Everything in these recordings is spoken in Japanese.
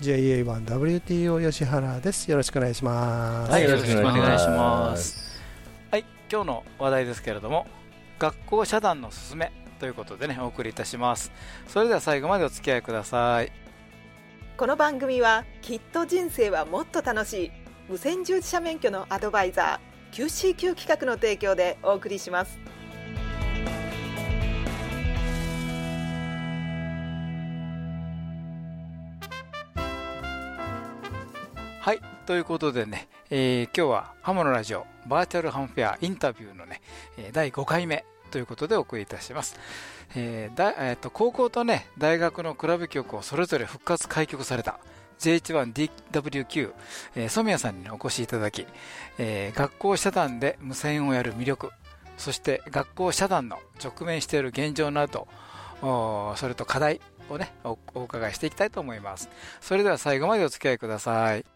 JA1WTO 吉原です。よろしくお願いします。はいよろしくお願いします。はい今日の話題ですけれども学校遮断のすすめということでねお送りいたします。それでは最後までお付き合いください。この番組はきっと人生はもっと楽しい。無線従事者免許のアドバイザー QCQ 企画の提供でお送りしますはいということでね、えー今日はハムのラジオバーチャルハムフェアインタビューのね、第5回目ということでお送りいたします、えーだえーと高校とね大学のクラブ局をそれぞれ復活開局された JH1DWQ、えー染谷さんにお越しいただき、えー学校遮断で無線をやる魅力そして学校遮断の直面している現状などおーそれと課題をねおお伺いしていきたいと思います。それでは最後までお付き合いください。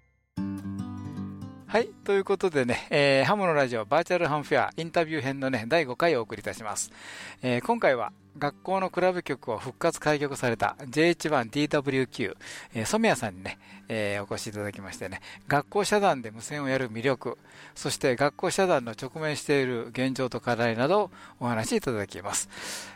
はい。ということでね、えーハムのラジオバーチャルハムフェアインタビュー編のね、第5回をお送りいたします。えー今回は学校のクラブ局を復活開局された JH1DWQ、えー染谷さんにね、えーお越しいただきましてね、学校遮断で無線をやる魅力、そして学校遮断の直面している現状と課題などをお話しいただきます。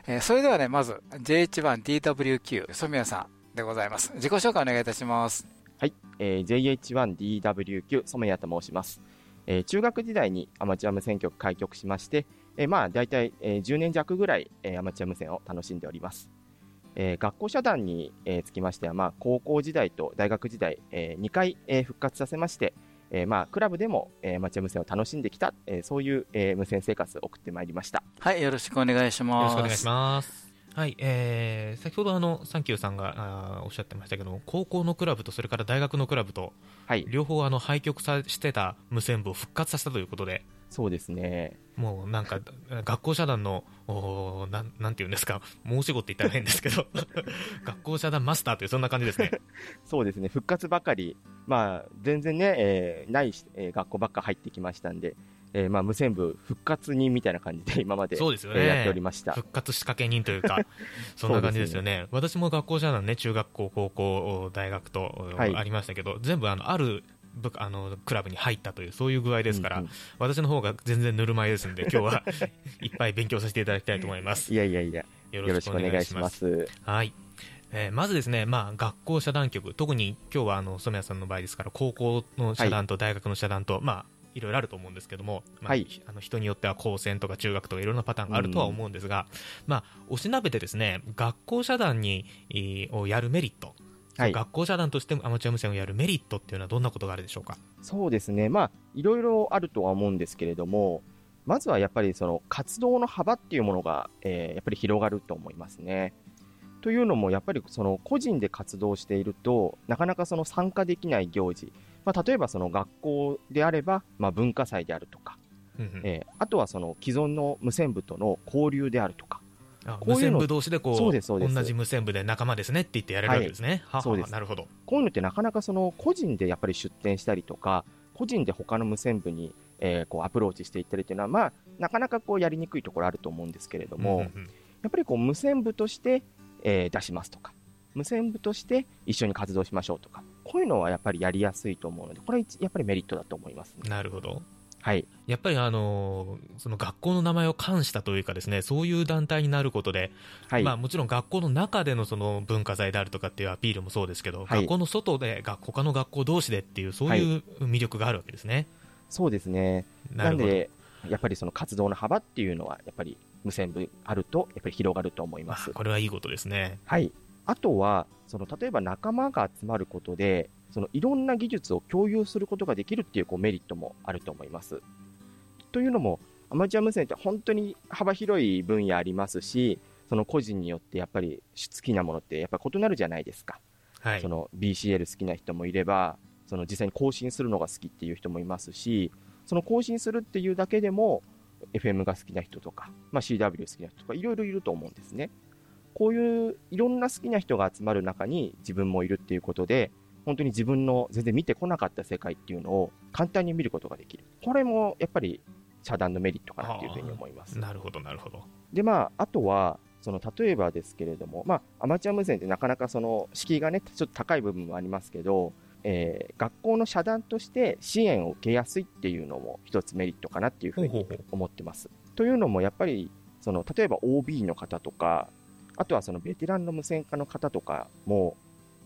えーそれではね、まず JH1DWQ 染谷さんでございます。自己紹介お願いいたします。はい、えー JH1DWQ 染谷と申します、えー中学時代にアマチュア無線局開局しまして、えーまあ大体、えー10年弱ぐらい、えーアマチュア無線を楽しんでおります、えー学校遮断に、えーつきましては、まあ、高校時代と大学時代、え2回、えー復活させまして、えーまあ、クラブでも、えーアマチュア無線を楽しんできた、えーそういう、えー無線生活を送ってまいりました。はい、よろしくお願いします。よろしくお願いしますはい、えー、先ほどあのサンキューさんがあーおっしゃってましたけども高校のクラブとそれから大学のクラブとはい。両方あの廃局さしてた無線部を復活させたということでそうですね。もうなんか学校遮断のおーなんなんていうんですか申し子って言ったら変ですけど 学校遮断マスターというそんな感じですね。そうですね、復活ばかり、まあ、全然ね、えーないし、えー学校ばっか入ってきましたんで、えーまあ、無線部復活人みたいな感じで 今までそうですよね。えーやっておりました。復活仕掛け人というか そんな感じですよね。私も学校遮断ね中学校高校大学と、はい。ありましたけど全部あのある部あのクラブに入ったというそういう具合ですから、うんうん。私の方が全然ぬるま湯ですんで 今日はいっぱい勉強させていただきたいと思います。いやいやいや、よよろしくお願いします。はい。えーまずですね、まあ、学校遮断局、特に今日はあの染谷さんの場合ですから、高校の遮断と大学の遮断と、まあ、いろいろあると思うんですけども、まあはい。あの人によっては高専とか中学とかいろんなパターンがあるとは思うんですが、まあ、おしなべてですね、学校遮断に、えーをやるメリット、はい。学校遮断としてアマチュア無線をやるメリットっていうのはどんなことがあるでしょうか？そうですね、まあ、いろいろあるとは思うんですけれども、まずはやっぱりその活動の幅っていうものが、えーやっぱり広がると思いますね。というのも、やっぱりその個人で活動していると、なかなかその参加できない行事、まあ、例えばその学校であれば、まあ、文化祭であるとか、うんうん。えーあとはその既存の無線部との交流であるとか、あこういうの無線部同士でこうそうですそうです。同じ無線部で仲間ですねって言ってやれるわけですね。ははそうです。なるほど。こういうのってなかなかその個人でやっぱり出展したりとか、個人で他の無線部に、えーこうアプローチしていったりというのは、まあ、なかなかこうやりにくいところあると思うんですけれども、うんうんうん。やっぱりこう無線部として、えー出しますとか、無線部として一緒に活動しましょうとか、こういうのはやっぱりやりやすいと思うので、これは一やっぱりメリットだと思いますね。なるほど。はい。やっぱりあのその学校の名前を冠したというかですねそういう団体になることで、はい。まあ、もちろん学校の中でのその文化財であるとかっていうアピールもそうですけど、はい学校の外でが他の学校同士でっていうそういう魅力があるわけですね。そうですね。なるほどなんで、やっぱりその活動の幅っていうのは、やっぱり無線部あると、やっぱり広がると思います。これはいいことですね。はい。あとは、その例えば仲間が集まることで、そのいろんな技術を共有することができるっていうこうメリットもあると思います。というのも、アマチュア無線って本当に幅広い分野ありますし、その個人によってやっぱり好きなものってやっぱ異なるじゃないですか。はいその BCL 好きな人もいれば、その実際に更新するのが好きっていう人もいますし、その更新するっていうだけでも、FM が好きな人とか、まあ、CW 好きな人とか、いろいろいると思うんですね。こういういろんな好きな人が集まる中に自分もいるっていうことで、本当に自分の全然見てこなかった世界っていうのを簡単に見ることができる。これもやっぱり遮断のメリットかなっていうふうに思います。なるほど、なるほど。で、まあ、あとは、その例えばですけれども、まあ、アマチュア無線ってなかなかその敷居がね、ちょっと高い部分もありますけど、えー学校の社団として支援を受けやすいっていうのも一つメリットかなっていうふうに思ってます。というのもやっぱりその例えば OB の方とかあとはそのベテランの無線化の方とかも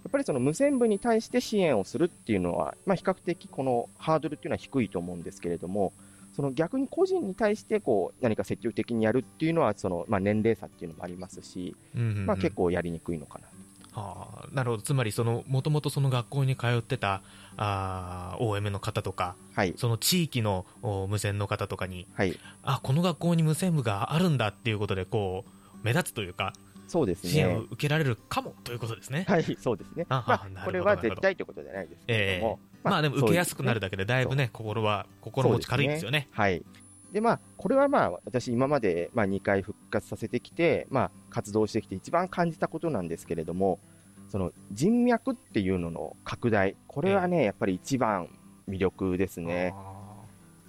やっぱりその無線部に対して支援をするっていうのは、まあ、比較的このハードルっていうのは低いと思うんですけれどもその逆に個人に対してこう何か積極的にやるっていうのはその、まあ、年齢差っていうのもありますし、うんうんうん。まあ、結構やりにくいのかなはあ、なるほど、つまりその、もともとその学校に通ってたあー OM の方とか、はい。その地域のお無線の方とかに、はい。あこの学校に無線部があるんだっていうことで、こう目立つというか、そうです支援をね受けられるかもということですね。はいそうですね。あまあこれは絶対ということじゃないですけれども、まあでも受けやすくなるだだけで、だいぶね、心は、心持ち軽いですよね。はい。で、まあ、これはまあ、私今まで、まあ、2回復活させてきて、まあ、活動してきて一番感じたことなんですけれども、その人脈っていうのの拡大、これはね、やっぱり一番魅力ですね。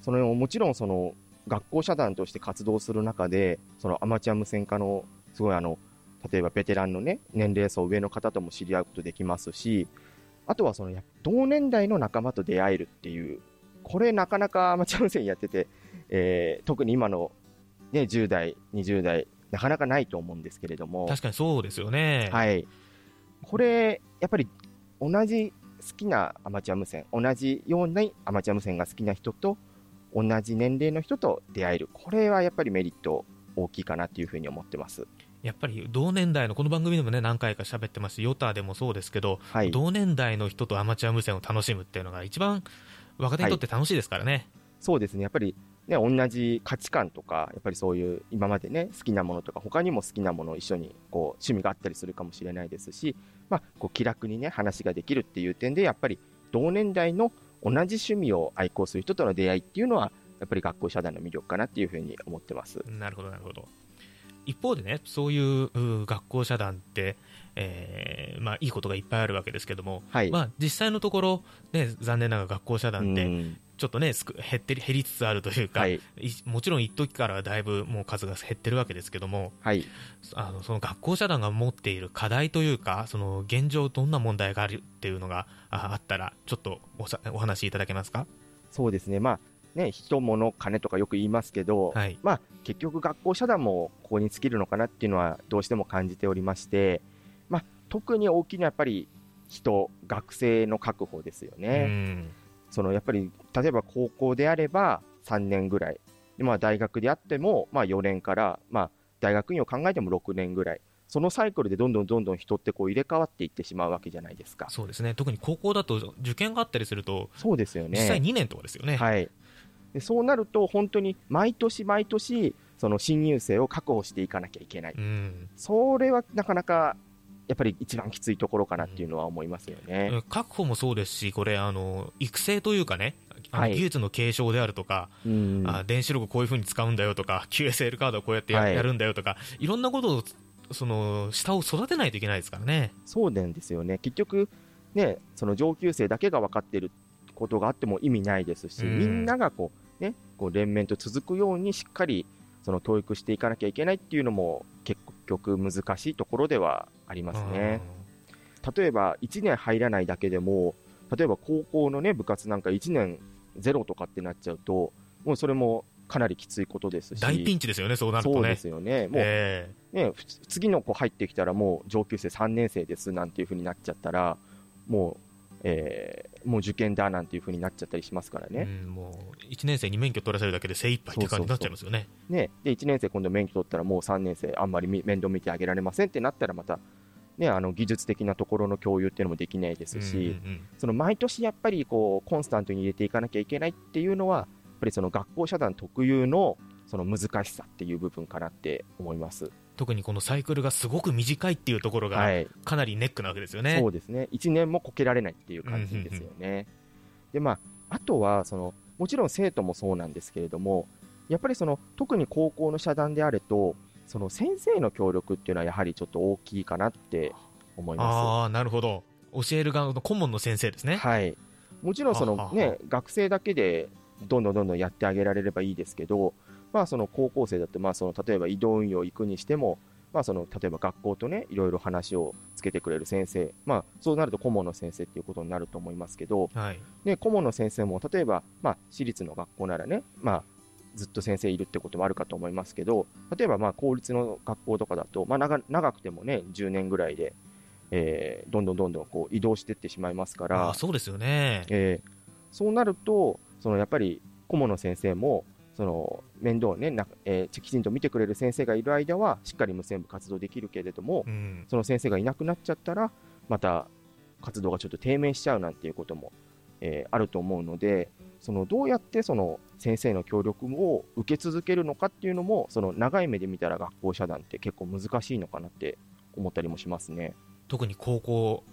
その、もちろんその、学校社団として活動する中で、そのアマチュア無線化の、すごいあの、例えばベテランのね、年齢層上の方とも知り合うことできますし、あとはその、や同年代の仲間と出会えるっていう、これなかなかアマチュア無線やってて、えー特に今の、ね、10代、20代、なかなかないと思うんですけれども、確かにそうですよね。はい。これ、やっぱり同じ好きなアマチュア無線、同じようなアマチュア無線が好きな人と、同じ年齢の人と出会える。これはやっぱりメリット大きいかなっていうふうに思ってます。やっぱり同年代の、この番組でもね、何回か喋ってますし、ヨタでもそうですけど、はい。同年代の人とアマチュア無線を楽しむっていうのが一番若手にとって楽しいですからね。そうですね。やっぱりね、同じ価値観とか、やっぱりそういう今までね、好きなものとか、他にも好きなものを一緒にこう趣味があったりするかもしれないですし、まあ、こう気楽にね、話ができるっていう点で、やっぱり同年代の同じ趣味を愛好する人との出会いっていうのは、やっぱり学校社団の魅力かなっていうふうに思ってます。なるほど、なるほど。一方でね、そういうう学校社団って、えーまあ、いいことがいっぱいあるわけですけども、はい。まあ、実際のところ、ね、残念ながら学校社団って、うんちょっとね、すく減ってり減りつつあるというか、はい。いもちろん一時からはだいぶもう数が減ってるわけですけども、はい。あのその学校社団が持っている課題というか、その現状、どんな問題があるっていうのがああったら、ちょっとおさお話しいただけますか？そうですね。まあ、ね、人、物、金とかよく言いますけど、はいまあ、結局学校社団もここに尽きるのかなっていうのはどうしても感じておりまして、まあ、特に大きいのはやっぱり人、学生の確保ですようね。んそのやっぱり、例えば高校であれば3年ぐらい、でまあ、大学であってもまあ4年から、まあ、大学院を考えても6年ぐらい、そのサイクルでどんどんどんどん人ってこう入れ替わっていってしまうわけじゃないですか。そうですね特に高校だと受験があったりすると、そうですよね。実際2年とかですよね。はい、でそうなると、本当に毎年毎年、その新入生を確保していかなきゃいけない、うん。それはなかなかやっぱり一番きついところかなっていうのは思いますよね。確保もそうですし、これ、あの育成というかね、あのはい。技術の継承であるとか、うん。あ電子ログこういうふうに使うんだよとか、QSL カードをこうやってや,、るんだよとか、いろんなことを、その下を育てないといけないですからね。そうなんですよね、結局、ね、その上級生だけが分かっていることがあっても意味ないですし、うん。みんながこう、ね、こう連綿と続くようにしっかりその教育していかなきゃいけないっていうのも結局難しいところではありますね。例えば1年入らないだけでも、例えば高校のね、部活なんか1年ゼロとかってなっちゃうと、もうそれもかなりきついことですし、大ピンチですよね、そうなるとね。そうですよね、もう、えね、ふつ次の子入ってきたら、もう上級生3年生ですなんていうふうになっちゃったら、もう、えーもう受験だなんていうふうになっちゃったりしますからえね。うんもう1年生に免許取らせるだけで精一杯って感じになっちゃいますよね。ねで1年生、今度免許取ったら、もう3年生、あんまりみ面倒見てあげられませんってなったら、また、ね、あの技術的なところの共有っていうのもできないですし、うんうんうんその毎年やっぱりこうコンスタントに入れていかなきゃいけないっていうのは、やっぱりその学校社団特有のその難しさっていう部分かなって思います。特にこのサイクルがすごく短いっていうところがはい、かなりネックなわけですよね。そうですね、1年もこけられないっていう感じですよね。でまあ、あとはその、もちろん生徒もそうなんですけれども、やっぱりその特に高校の社団であると、その先生の協力っていうのはやはりちょっと大きいかなって思いまああ、なるほど。教える側の顧問の先生ですす。ね。はい、もちろんその、はははね、学生だけでどんどんどんどんやってあげられればいいですけど、まあ、その高校生だと、まあ、その例えば移動運用行くにしても、まあ、その例えば学校とね、いろいろ話をつけてくれる先生、まあ、そうなると顧問の先生っていうことになると思いますけど、はい。ね、顧問の先生も例えば、まあ、私立の学校ならね、まあ、ずっと先生いるってこともあるかと思いますけど、例えばまあ公立の学校とかだと、まあ、長長くてもね、10年ぐらいで、えーどんどんどんどんこう移動していってしまいますから、ああ、そうですよね。えーそうなると、そのやっぱり顧問の先生も、その面倒をね、なえーきちんと見てくれる先生がいる間は、しっかり無線部活動できるけれども、うん。その先生がいなくなっちゃったら、また活動がちょっと低迷しちゃうなんていうことも、えーあると思うので、そのどうやってその先生の協力を受け続けるのかっていうのも、その長い目で見たら学校社団って結構難しいのかなって思ったりもしますね。特に高校、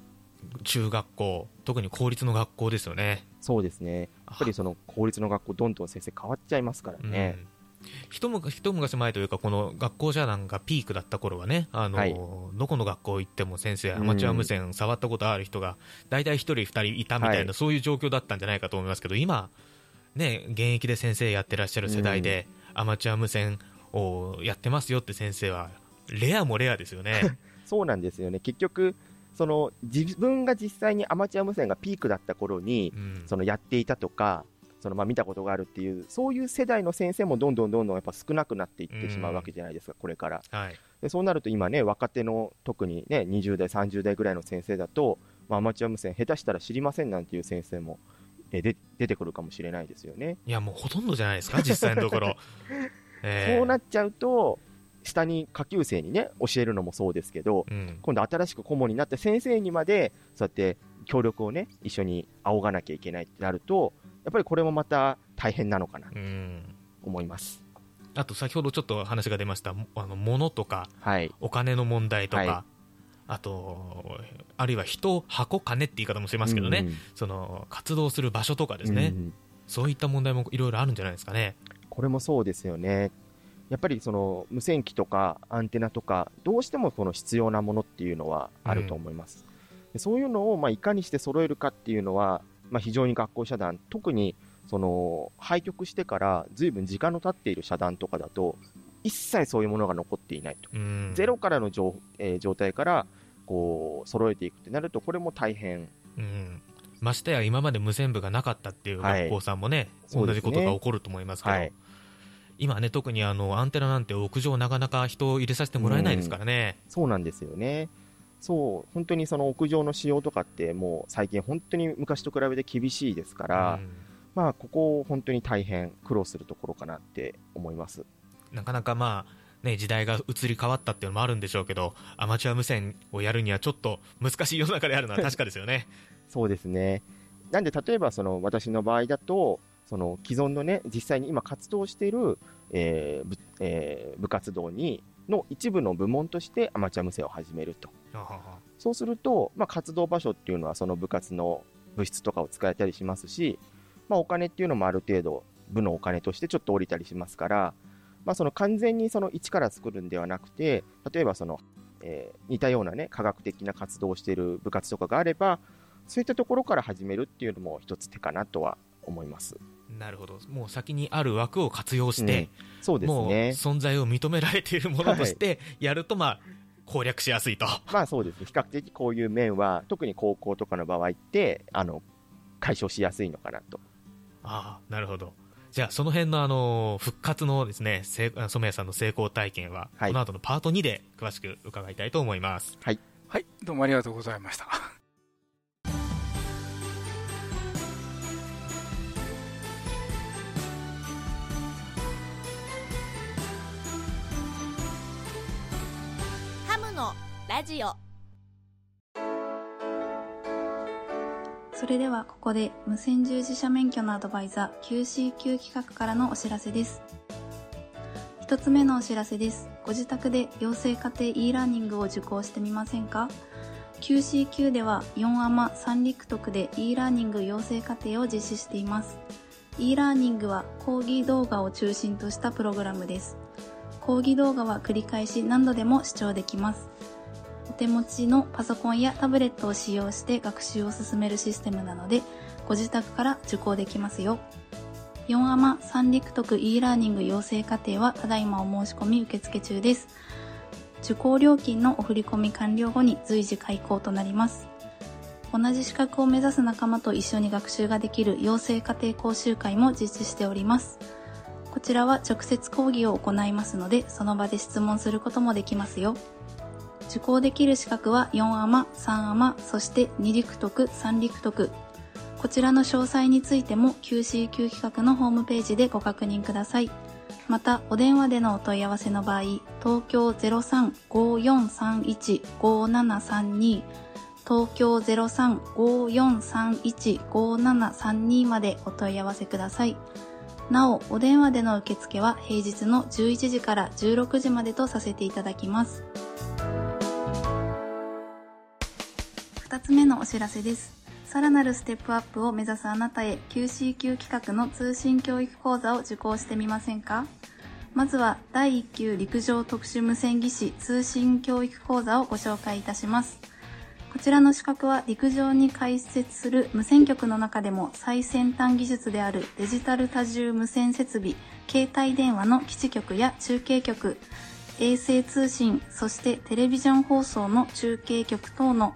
中学校、特に公立の学校ですよね。そうですね。やっぱりその公立の学校、どんどん先生変わっちゃいますからね。うん一昔一昔前というか、この学校社団がピークだった頃はね、あのはいどこの学校行っても先生、うんアマチュア無線触ったことある人が、大体1人、2人いたみたいな、はいそういう状況だったんじゃないかと思いますけど、今、ね、現役で先生やってらっしゃる世代で、アマチュア無線をやってますよって先生は、レアもレアですよね。そうなんですよね。結局、その自分が実際にアマチュア無線がピークだった頃に、うんそのやっていたとか、そのまあ見たことがあるっていう、そういう世代の先生もどんどんどんどんやっぱ少なくなっていってしまうわけじゃないですか、これから。はいでそうなると今ね、若手の特にね、20代、30代ぐらいの先生だと、まあ、アマチュア無線下手したら知りませんなんていう先生も、えで出てくるかもしれないですよね。いや、もうほとんどじゃないですか、実際のところ。えーそうなっちゃうと、下に下級生にね、教えるのもそうですけど、うん今度新しく顧問になった先生にまで、そうやって協力をね、一緒に仰がなきゃいけないってなると、やっぱりこれもまた大変なのかな思います。あと先ほどちょっと話が出ました、あの物とかはい。お金の問題とか、はいあと、あるいは人、箱、金って言い方もしますけどね、うんうんその活動する場所とかですね、うんそういった問題もいろいろあるんじゃないですかね。これもそうですよね。やっぱりその無線機とかアンテナとか、どうしてもその必要なものっていうのはあると思います。でそういうのをまあいかにして揃えるかっていうのは、まあ、非常に学校社団、特にその廃局してからずいぶん時間の経っている社団とかだと、一切そういうものが残っていないと。うんゼロからの状,、えー状態からこう揃えていくってなると、これも大変。うんましてや今まで無線部がなかったっていうはい学校さんもね、同そうですねじことが起こると思いますけど、はい。今ね、特にあのアンテナなんて屋上、なかなか人を入れさせてもらえないですからね。そうなんですよね。そう、本当にその屋上の使用とかって、もう最近、本当に昔と比べて厳しいですから、うんまあ、ここ、本当に大変苦労するところかなって思います。なかなかまあ、ね、時代が移り変わったっていうのもあるんでしょうけど、アマチュア無線をやるにはちょっと難しい世の中であるのは確かですよね。そうですね。なんで、例えば、その、私の場合だと、その、既存のね、実際に今活動している、えー部えー部活動に、の一部の部門としてアマチュア無線を始めると。そうすると、まあ、活動場所っていうのはその部活の部室とかを使えたりしますし、まあ、お金っていうのもある程度部のお金としてちょっと降りたりしますから、まあ、その完全にその一から作るんではなくて、例えばその、えー似たようなね、科学的な活動をしている部活とかがあれば、そういったところから始めるっていうのも一つ手かなとは思います。なるほど、もう先にある枠を活用して、そうですもうね。存在を認められているものとしてやると、まあ、攻略しやすいと。まあそうですね。比較的こういう面は、特に高校とかの場合って、あの、解消しやすいのかなと。ああ、なるほど。じゃあその辺のあの復活のですねせ染谷さんの成功体験は、はいこの後のパート2で詳しく伺いたいと思いますはい、どうもありがとうございました。ラジオそれではここで無線従事者免許のアドバイザー QCQ 企画からのお知らせです。一つ目のお知らせです。ご自宅で養成課程 e ラーニングを受講してみませんか ?QCQ では4アマ3陸特で e ラーニング養成課程を実施しています。e ラーニングは講義動画を中心としたプログラムです。講義動画は繰り返し何度でも視聴できます。お手持ちのパソコンやタブレットを使用して学習を進めるシステムなので、ご自宅から受講できますよ。4アマ三陸徳 e ラーニング養成課程はただいまお申し込み受付中です。受講料金のお振込み完了後に随時開講となります。同じ資格を目指す仲間と一緒に学習ができる養成家庭講習会も実施しております。こちらは直接講義を行いますので、その場で質問することもできますよ。受講できる資格は4アマ、3アマ、そして2陸徳、3陸徳。こちらの詳細についても QCQ 企画のホームページでご確認ください。また、お電話でのお問い合わせの場合、東京03-5431-5732、東京03-5431-5732までお問い合わせください。なお、お電話での受付は平日の11時から16時までとさせていただきます。二つ目のお知らせです。さらなるステップアップを目指すあなたへ QCQ 企画の通信教育講座を受講してみませんか？まずは第1級陸上特殊無線技師通信教育講座をご紹介いたします。こちらの資格は陸上に開設する無線局の中でも最先端技術であるデジタル多重無線設備、携帯電話の基地局や中継局、衛星通信、そしてテレビジョン放送の中継局等の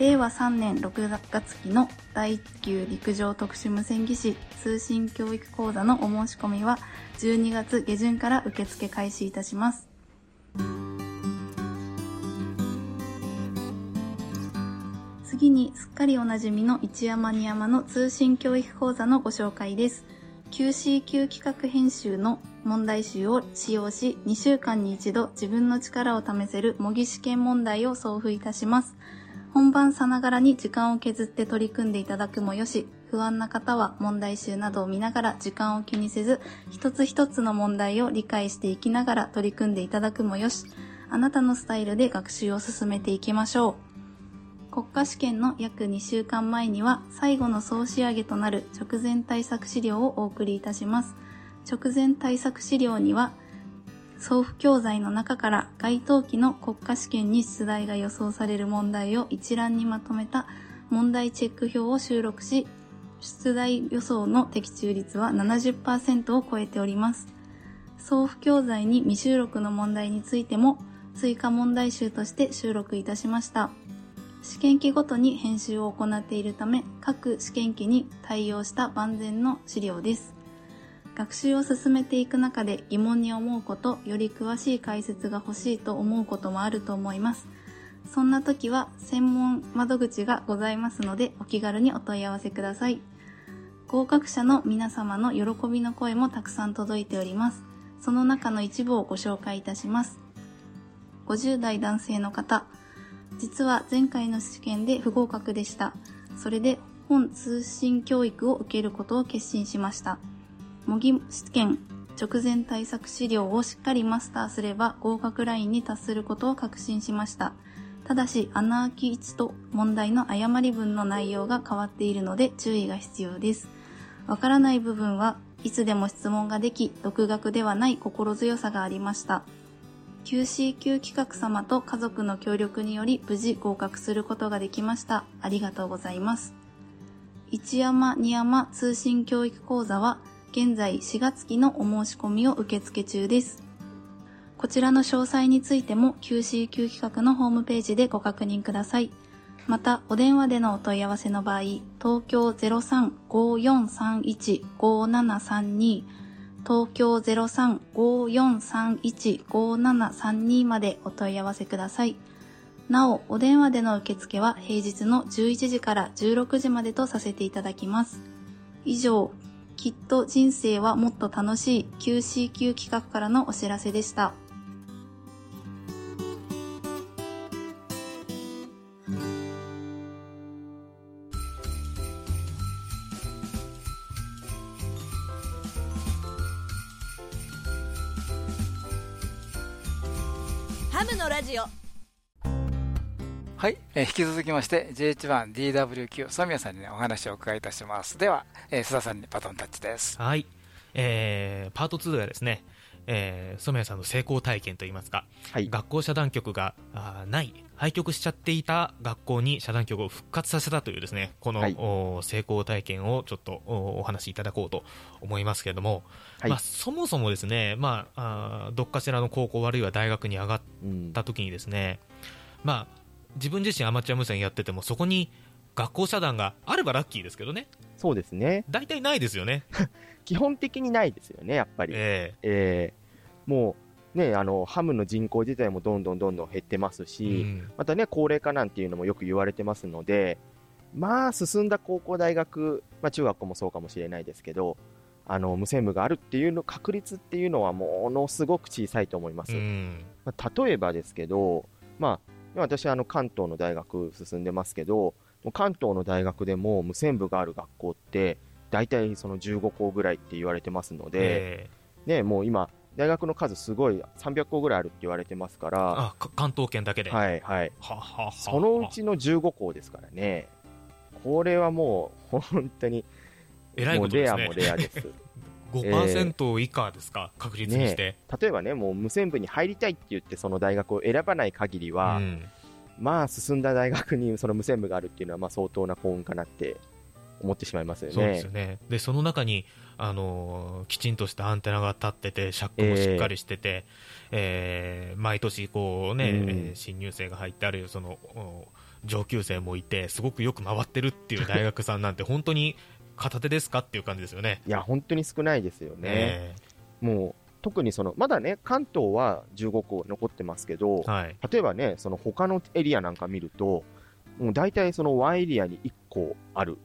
令和3年6月期の第1級陸上特殊無線技師通信教育講座のお申し込みは12月下旬から受付開始いたします。次にすっかりおなじみの一山二山の通信教育講座のご紹介です。QCQ 企画編集の問題集を使用し、2週間に一度自分の力を試せる模擬試験問題を送付いたします。本番さながらに時間を削って取り組んでいただくもよし、不安な方は問題集などを見ながら時間を気にせず、一つ一つの問題を理解していきながら取り組んでいただくもよし、あなたのスタイルで学習を進めていきましょう。国家試験の約2週間前には最後の総仕上げとなる直前対策資料をお送りいたします。直前対策資料には送付教材の中から該当期の国家試験に出題が予想される問題を一覧にまとめた問題チェック表を収録し、出題予想の的中率は70%を超えております。送付教材に未収録の問題についても追加問題集として収録いたしました。試験機ごとに編集を行っているため、各試験機に対応した万全の資料です。学習を進めていく中で疑問に思うこと、より詳しい解説が欲しいと思うこともあると思います。そんな時は専門窓口がございますのでお気軽にお問い合わせください。合格者の皆様の喜びの声もたくさん届いております。その中の一部をご紹介いたします。50代男性の方、実は前回の試験で不合格でした。それで本通信教育を受けることを決心しました。模擬試験直前対策資料をしっかりマスターすれば合格ラインに達することを確信しました。ただし穴あき1と問題の誤り文の内容が変わっているので注意が必要です。わからない部分はいつでも質問ができ、独学ではない心強さがありました。QCQ 企画様と家族の協力により無事合格することができました。ありがとうございます。一山二山通信教育講座は現在4月期のお申し込みを受付中です。こちらの詳細についても QCQ 企画のホームページでご確認ください。また、お電話でのお問い合わせの場合、東京03-5431-5732東京03-5431-5732までお問い合わせください。なお、お電話での受付は平日の11時から16時までとさせていただきます。以上、きっと人生はもっと楽しい QCQ 企画からのお知らせでした。ハムのラジオはい、えー引き続きまして JH1DWQ ソミヤさんに、ね、お話をお伺いいたします。では、えー須田さんにバトンタッチです。はい、えーパート2ではですね、えー、染谷さんの成功体験といいますか、はい。学校遮断曲があーない廃局しちゃっていた学校に遮断曲を復活させたというですねこの、はい。お成功体験をちょっとおお話しいただこうと思いますけれども、はい。まあ、そもそもですね、まあ、あーどっかしらの高校あるいは大学に上がっうんた時にですね、まあ、自分自身アマチュア無線やっててもそこに学校遮断があればラッキーですけどねそうですね。大体ないですよね。基本的にないですよね、やっぱり。ええーもう、ね、あの、ハムの人口自体もどんどんどんどん減ってますえし、うんまたね、高齢化なんていうのもよく言われてますので、まあ、進んだ高校、大学、まあ、中学校もそうかもしれないですけど、あの、無線部があるっていうの、確率っていうのはものすごく小さいと思います。うんまあ例えばですけど、まあ、私はあの関東の大学進んでますけど、関東の大学でも無線部がある学校って、大体その15校ぐらいって言われてますので、えね、もう今、大学の数すごい300校ぐらいあるって言われてますから、あか関東圏だけで、はいはい。はははそのうちの15校ですからね、これはもう本当に、えらいもことですね。うレアもレアです。5%以下ですか、確率にして、例えばね、もう無線部に入りたいって言って、その大学を選ばない限りは、うん。まあ進んだ大学にその無線部があるっていうのはまあ相当な幸運かなって思ってしまいますよね。そうですよね。でその中に、あのーきちんとしたアンテナが立っててシャックもしっかりしてて、えー毎年こう、ねうん。えー新入生が入ってあるいはそのお上級生もいてすごくよく回ってるっていう大学さんなんて本当に片手ですかっていう感じですよね。いや、本当に少ないですよね。えもう特にその、まだね、関東は15校残ってますけど、ーはい例えばね、その他のエリアなんか見ると、もう大体そのワンエリアに1校ある、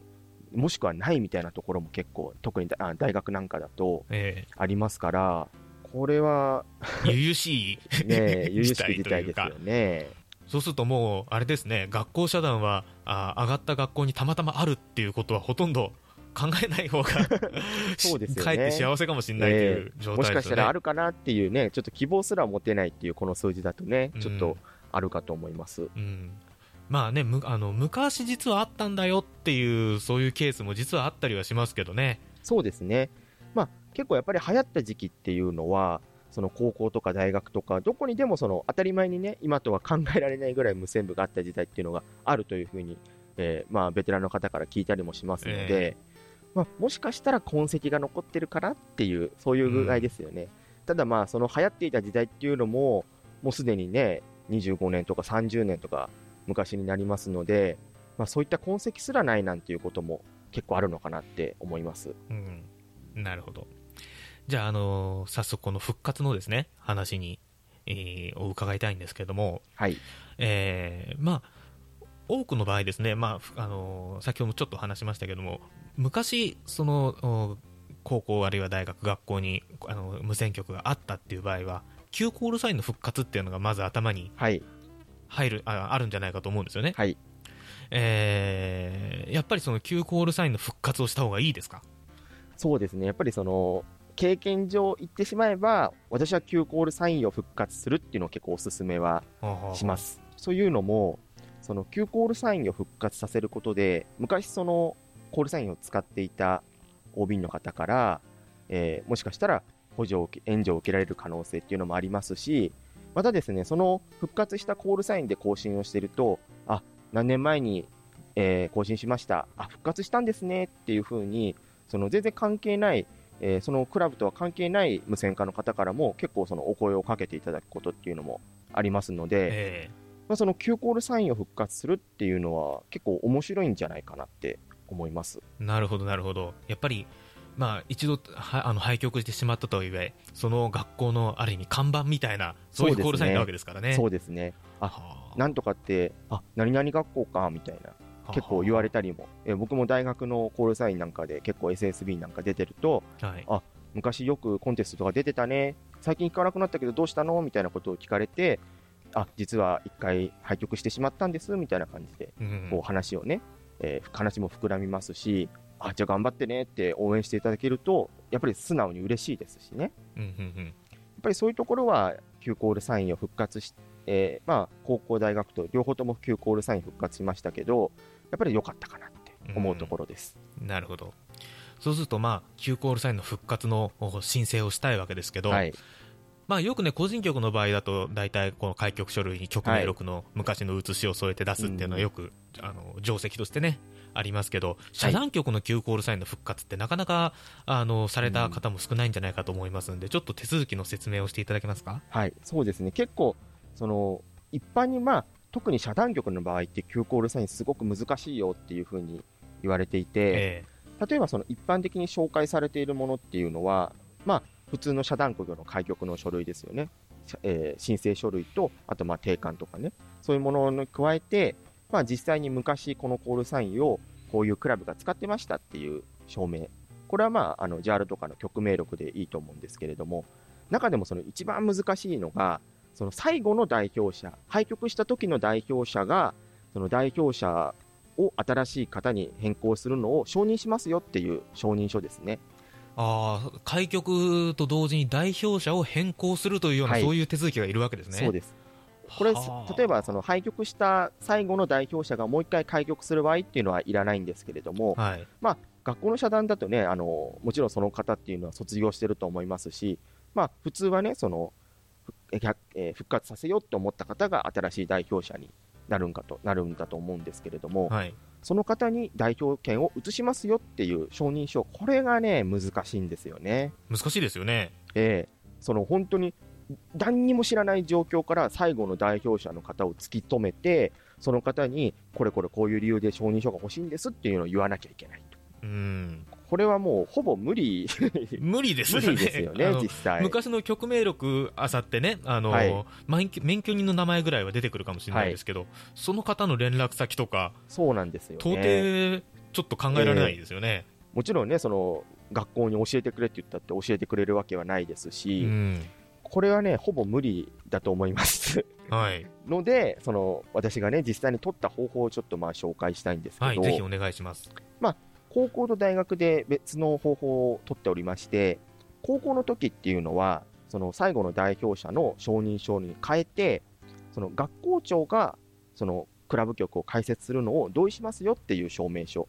もしくはないみたいなところも結構、特にだあ大学なんかだとえありますから、これはー、悠々しい ね、しく事事態ですよね。そうするともう、あれですね、学校遮断はあ上がった学校にたまたまあるっていうことはほとんど考えない方が そうですよねかえって幸せかもしれないという状態ですよね。もしかしたらあるかなっていうね、ちょっと希望すら持てないっていうこの数字だとね、ちょっとあるかと思います。うんまあね、むあの昔実はあったんだよっていうそういうケースも実はあったりはしますけどね。そうですね。まあ、結構やっぱり流行った時期っていうのは、その高校とか大学とか、どこにでもその当たり前にね、今とは考えられないぐらい無線部があった時代っていうのがあるというふうに、えーまあ、ベテランの方から聞いたりもしますので、まあ、もしかしたら痕跡が残ってるかなっていう、そういうぐらいですよね。ただまあ、その流行っていた時代っていうのも、もうすでにね、25年とか30年とか昔になりますので、まあ、そういった痕跡すらないなんていうことも結構あるのかなって思います。うん、なるほど。じゃあ、あの早速この復活のですね話に、えーお伺いたいんですけれども、はい。えーまあ、多くの場合ですね、まあふあの先ほどもちょっと話しましたけども昔、そのお高校あるいは大学、学校にあの無線局があったっていう場合は旧コールサインの復活っていうのがまず頭にはい。入るああるんじゃないかと思うんですよね、はい。えーやっぱりその旧コールサインの復活をした方がいいですか？そうですね。やっぱりその、経験上言ってしまえば、私は旧コールサインを復活するっていうのを結構お勧めはします。そういうのも、その旧コールサインを復活させることで、昔そのコールサインを使っていた OB の方から、えーもしかしたら補助を、援助を受けられる可能性っていうのもありますし、またですね、その復活したコールサインで更新をしてると、あ、何年前に、えー更新しました。あ、復活したんですねっていう風に、その全然関係ない、えーそのクラブとは関係ない無線化の方からも結構そのお声をかけていただくことっていうのもありますので、えまあ、その Q コールサインを復活するっていうのは結構面白いんじゃないかなって思います。えなるほどなるほど。やっぱりまあ一度はあの廃局してしまったとはいえその学校のある意味看板みたいなそういうコールサインなわけですからね。そうですね。あ、はあ。なんとかって、あ、何々学校か、みたいな、結構言われたりも、えー僕も大学のコールサインなんかで結構 SSB なんか出てると、はい。あ昔よくコンテストとか出てたね、最近行かなくなったけどどうしたの？みたいなことを聞かれて、あ、実は一回廃局してしまったんです、みたいな感じで、うんこう話をね、えー話も膨らみますし、あ、じゃあ頑張ってねって応援していただけると、やっぱり素直に嬉しいですしね。うんうんうんやっぱりそういうところは、旧コールサインを復活し、えーまあ、高校、大学と両方とも旧コールサイン復活しましたけど、やっぱり良かったかなって思うところです。なるほどそうするとまあ Q コールサインの復活のお申請をしたいわけですけど、はい。まあ、よくね、個人局の場合だと、大体この開局書類に局名録の昔の写しを添えて出すっていうのはよく、あの定石としてね、ありますけど、社団局の Q コールサインの復活ってなかなかあのされた方も少ないんじゃないかと思いますんで、ちょっと手続きの説明をしていただけますか？はい。そうですね。結構、その、一般にまあ、特に社団局の場合って旧コールサインすごく難しいよっていうふうに言われていて、え例えばその一般的に紹介されているものっていうのは、まあ、普通の社団局の開局の書類ですよね。えー申請書類と、あとまあ定款とかね、そういうものに加えて、まあ実際に昔このコールサインをこういうクラブが使ってましたっていう証明。これはまあ、あの JAL とかの局名録でいいと思うんですけれども、中でもその一番難しいのが、その最後の代表者、廃局した時の代表者が、その代表者を新しい方に変更するのを承認しますよっていう承認書ですね。ああ開局と同時に代表者を変更するというような、はいそういう手続きがいるわけですね。そうです。これ、はあ例えばその廃局した最後の代表者がもう一回開局する場合っていうのはいらないんですけれども、はい学校の社団だとね、あの、もちろんその方っていうのは卒業してると思いますし、まあ普通はね、その、ふえ復活させようと思った方が新しい代表者になるんかと、なるんだと思うんですけれども、はいその方に代表権を移しますよっていう承認書、これがね、難しいんですよね。難しいですよね。ええその本当に何にも知らない状況から最後の代表者の方を突き止めて、その方にこれこれこういう理由で承認書が欲しいんですっていうのを言わなきゃいけないと。うんこれはもうほぼ無理無理です無よね。理ですよね実際。昔の局名録あさってね、あの、はい免許免許人の名前ぐらいは出てくるかもしれないですけど、その方の連絡先とか、そうなんですよ到ね。底ちょっと考えられないですよね。もちろんね、その学校に教えてくれって言ったって教えてくれるわけはないですうし、ん。これはね、ほぼ無理だと思います。はい。ので、その私がね、実際に取った方法をちょっとまあ紹介したいんですけど、はい、ぜひお願いします。高校と大学で別の方法を取っておりまして、高校の時っていうのは、その最後の代表者の承認書に変えて、その学校長がそのクラブ局を開設するのを同意しますよっていう証明書、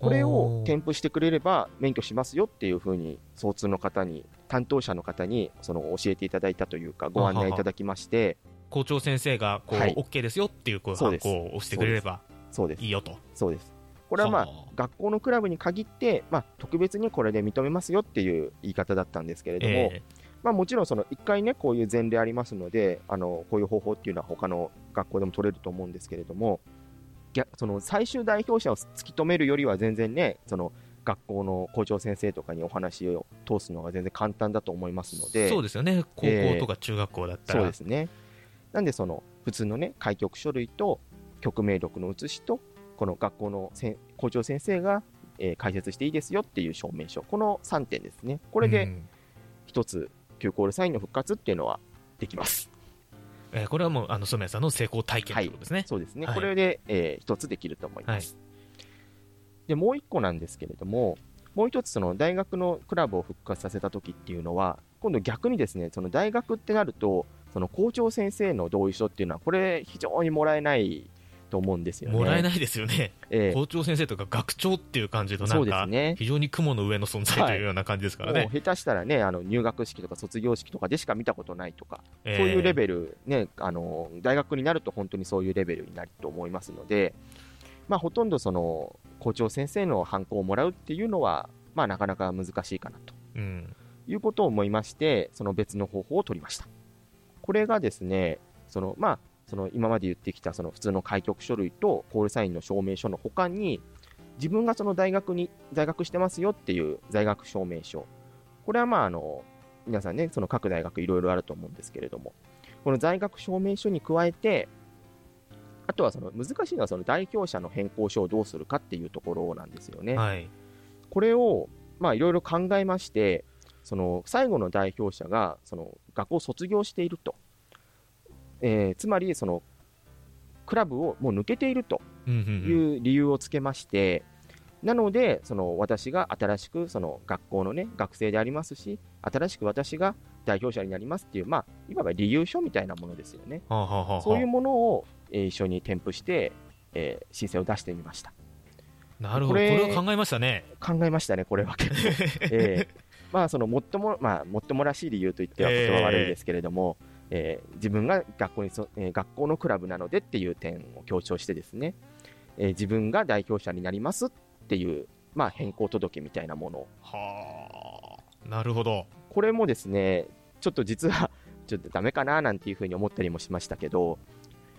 これおをー。添付してくれれば免許しますよっていうふうに、総通の方に、担当者の方にその教えていただいたというか、ご案内いただきまして、校長先生がこう、はい。OK ですよっていうこうを押してくれればそうです。い、いよと。そうです。これはまあはあ、学校のクラブに限って、まあ、特別にこれで認めますよっていう言い方だったんですけれども、えまあ、もちろんその1回ね、こういう前例ありますので、あのこういう方法っていうのは他の学校でも取れると思うんですけれども、逆その最終代表者を突き止めるよりは全然ね、その学校の校長先生とかにお話を通すのが全然簡単だと思いますので、そうですよね、高校とか中学校だったら。そうですね。なんで、その普通のね、開局書類と局名録の写しと、この学校の校長先生が、えー解説していいですよっていう証明書、この3点ですね。これでうん一つ、旧コールサインの復活っていうのはできます。えーこれはもうあの染谷さんの成功体験ということですね。そうですね。はいこれで、えー一つできると思います。で、もう一個なんですけれども、もう一つ、その大学のクラブを復活させた時っていうのは、今度逆にですね、その大学ってなると、その校長先生の同意書っていうのは、これ非常にもらえないと思うんですよね。もらえないですよね、ええ。校長先生とか学長っていう感じのなんでか非常に雲の上の存在というような感じですからね、もう下手したらね、あの入学式とか卒業式とかでしか見たことないとか、ええ。そういうレベル、ね、あの大学になると本当にそういうレベルになると思いますので、まあ、ほとんどその校長先生のハンコをもらうっていうのは、まあ、なかなか難しいかなと。うん。いうことを思いまして、その別の方法を取りました。これがですね、そのまあ、その今まで言ってきたその普通の開局書類とコールサインの証明書の他に、自分がその大学に在学してますよっていう在学証明書。これはまああの、皆さんね、その各大学いろいろあると思うんですけれども、この在学証明書に加えて、あとはその難しいのはその代表者の変更書をどうするかっていうところなんですよね。はいこれをまあいろいろ考えまして、その最後の代表者がその学校を卒業していると、えーつまりそのクラブをもう抜けているという理由をつけまして、なのでその私が新しくその学校のね学生でありますし、新しく私が代表者になりますっていうまあいわば理由書みたいなものですよね。はあはあはあはあそういうものを、えー一緒に添付して、えー申請を出してみました。なるほどここれれは考えましたね考えましたね、これは結構。えーまあ、そのもっとも、まあ、もっともらしい理由と言っては言葉悪いですけれども、えー自分が学校にそ、えー学校のクラブなのでっていう点を強調してですね、えー自分が代表者になりますっていう、まあ、変更届みたいなもの。はあなるほどこれもですね、ちょっと実は、ちょっとダメかななんていうふうに思ったりもしましたけど、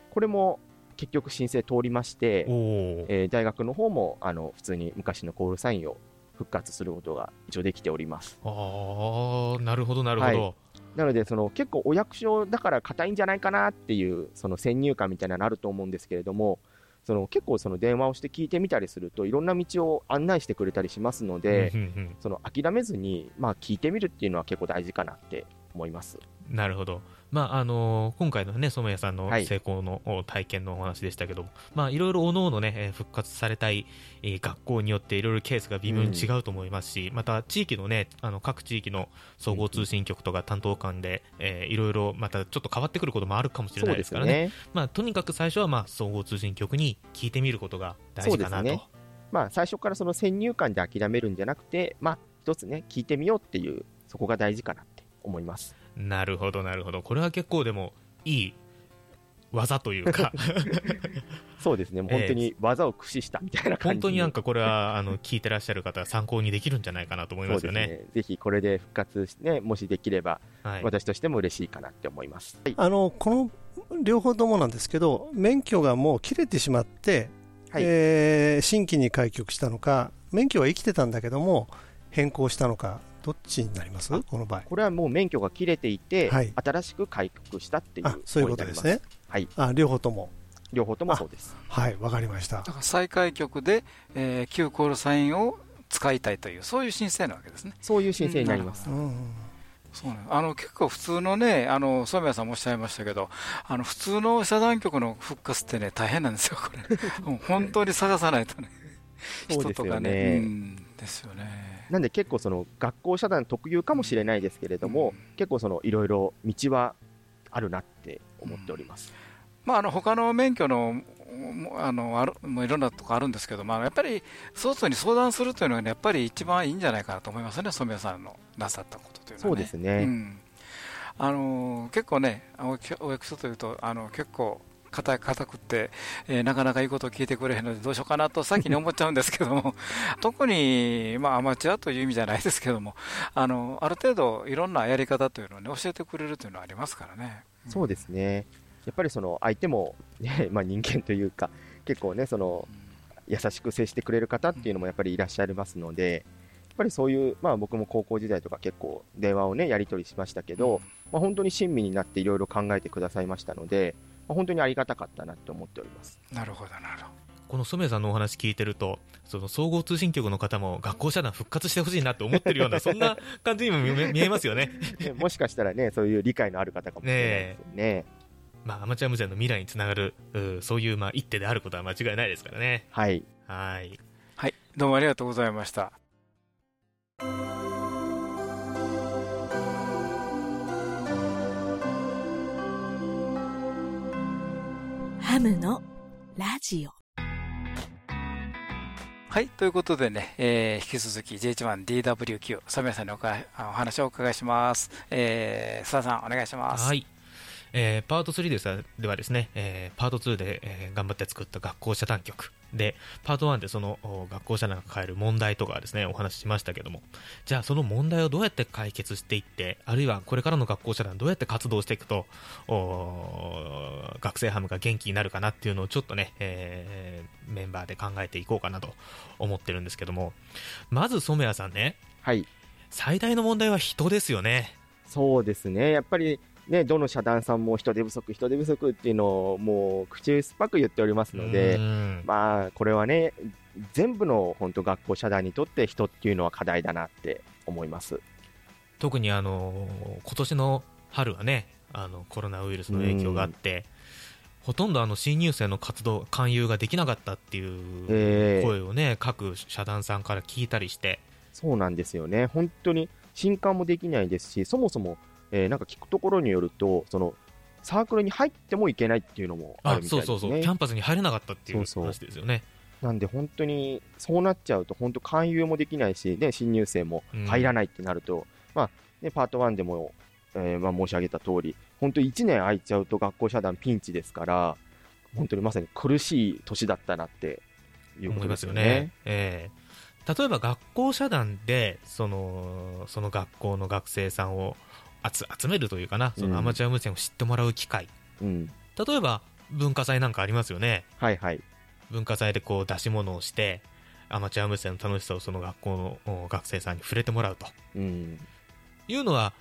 これも結局申請通りまして、えー大学の方もあの普通に昔のコールサインを復活することが一応できております。ああなるほどなるほど、はなのでその結構お役所だから硬いんじゃないかなっていうその先入観みたいなのあると思うんですけれどもその結構その電話をして聞いてみたりするといろんな道を案内してくれたりしますので、うんうんうんその諦めずに、まあ、聞いてみるっていうのは結構大事かなって思います。なるほど、まああの今回のね染谷さんのはい。成功のお体験のお話でしたけども、まあいろいろおのおのねえー復活されたい、えー学校によっていろいろケースが微妙に違うと思いますし、また地域のねあの各地域の総合通信局とか担当官で、えーいろいろまたちょっと変わってくることもあるかもしれないですすからね。ね。まあとにかく最初はまあ総合通信局に聞いてみることが大事かなと、ね。まあ、最初からその先入観で諦めるんじゃなくて、まあ、一つね、聞いてみようっていう、そこが大事かな思います。なるほどなるほどこれは結構でもいい技というか そうですね、もうええ本当に技を駆使したみたいな感じ本当になんかこれはあの聞いてらっしゃる方参考にできるんじゃないかなと思いますよね。ね。ぜひこれで復活して、ね、もしできれば、はい、私としても嬉しいかなって思います。はい。あのこの両方ともなんですけど免許がもう切れてしまって、はいえー新規に開局したのか免許は生きてたんだけども変更したのかどっちになります？この場合。これはもう免許が切れていて、はい。新しく開局したっていうあそういうことですね。はい。あ両方とも。両方ともそうです。はいわかりました。だから再開局で、えー旧コールサインを使いたいという、そういう申請なわけですね。そういう申請になります。うんそうね、あの結構普通のね、あの染谷さんもおっしゃいましたけど、あの普通の遮断局の復活ってね、大変なんですよ、これ、もう本当に探さないとね、そうです人とかね、よね。うん。ですよね。なんで結構その学校遮断特有かもしれないですけれども、結構そのいろいろ道はあるなって思っております。まあ、あの他の免許のもあのあるもういろんなとこあるんですけど、まあ、やっぱり外に相談するというのが、ね、やっぱり一番いいんじゃないかなと思いますね、染谷さんのなさったことというのは、ね。そうですねんあの結構ね、お役所というと、あの結構硬くって、えーなかなかいいことを聞いてくれへんので、どうしようかなと先に思っちゃうんですけども、特に、まあ、アマチュアという意味じゃないですけども、あのある程度、いろんなやり方というのを、ね、教えてくれるというのはありますからね。そうですね。やっぱりその相手も、ね、まあ人間というか、結構ね、その優しく接してくれる方っていうのもやっぱりいらっしゃいますので、やっぱりそういう、まあ僕も高校時代とか結構電話をね、やり取りしましたけど、まあ本当に親身になっていろいろ考えてくださいましたので、まあ本当にありがたかったなって思っております。なるほど、なるほど。この染谷さんのお話聞いてると、その総合通信局の方も学校遮断復活してほしいなって思ってるような、そんな感じにも見え見えますよね。ねもしかしたらね、そういう理解のある方かもしれないですよね。まあ、アマチュア無線の未来につながる、うそういうまあ一手であることは間違いないですからね。はい。はい。はい、どうもありがとうございました。ハムのラジオはい、ということでね、えー引き続き JH1DWQ、サミヤさんにおかお話をお伺いします。えー、須田さん、お願いします。はい。えーパート3ですではですね、えーパート2で、えー頑張って作った学校遮断曲で、パート1でそのお学校遮断が抱える問題とかですね、お話ししましたけども、じゃあその問題をどうやって解決していって、あるいはこれからの学校遮断どうやって活動していくと、お学生ハムが元気になるかなっていうのをちょっとね、えーメンバーで考えていこうかなと思ってるんですけども、まず染谷さんね、はい。最大の問題は人ですよね。そうですね。やっぱり、ね、どの社団さんも人手不足、人手不足っていうのをもう口酸っぱく言っておりますのでう、んまあ、これはね、全部の本当学校社団にとって人っていうのは課題だなって思います。特にあの今年の春はねあのコロナウイルスの影響があって、ほとんどあの新入生の活動勧誘ができなかったっていうええ声をね、各社団さんから聞いたりしてそうなんですよね。本当に新刊もできないですし、そもそも、えーなんか聞くところによると、その、サークルに入ってもいけないっていうのもああるみたいですね。そうそうそうキャンパスに入れなかったっていうそうそう話ですよねなんで本当にそうなっちゃうと本当勧誘もできないし、ね、新入生も入らないってなると、まあね、パート1でも、えーまあ、申し上げた通り本当1年空いちゃうと学校遮断ピンチですから本当にまさに苦しい年だったなっていうことで思いますすよよね。ね。ええ例えば学校社団でそのその学校の学生さんを集集めるというかなそうんのアマチュア無線を知ってもらう機会、うん、例えば文化祭なんかありますよねはいはい。文化祭でこう出し物をしてアマチュア無線の楽しさをその学校のお学生さんに触れてもらうとうん、いうのは、